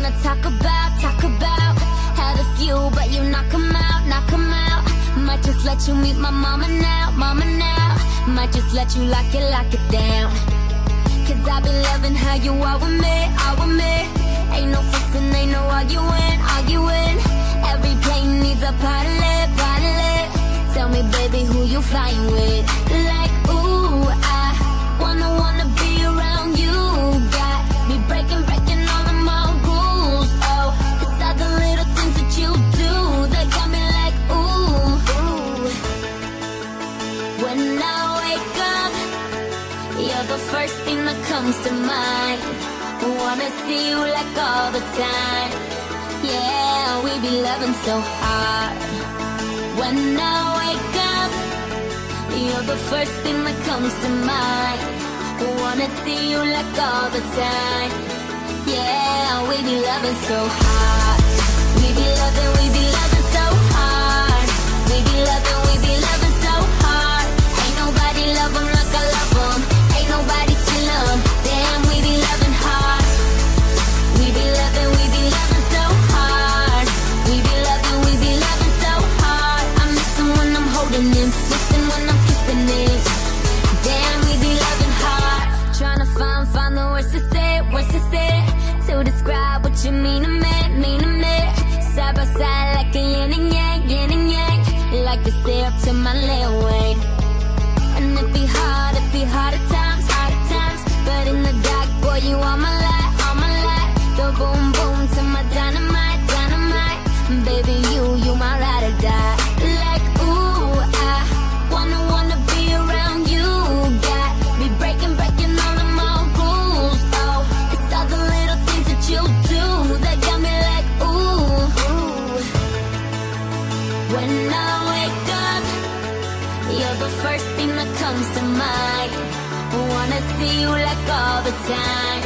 wanna talk about, talk about. Had a few, but you knock 'em out, knock 'em out. Might just let you meet my mama now, mama now. Might just let you lock it, lock it down. Cause I've been loving how you are with me, are with me. Ain't no fussing, ain't no arguing, arguing. Every plane needs a pilot, pilot. Tell me, baby, who you flying with? When I wake up, you're the first thing that comes to mind. Wanna see you like all the time. Yeah, we be loving so hard. When I wake up, you're the first thing that comes to mind. Wanna see you like all the time. Yeah, we be loving so hard. We be loving, him, missing when I'm kissing him. When I wake up, you're the first thing that comes to mind. Wanna see you like all the time.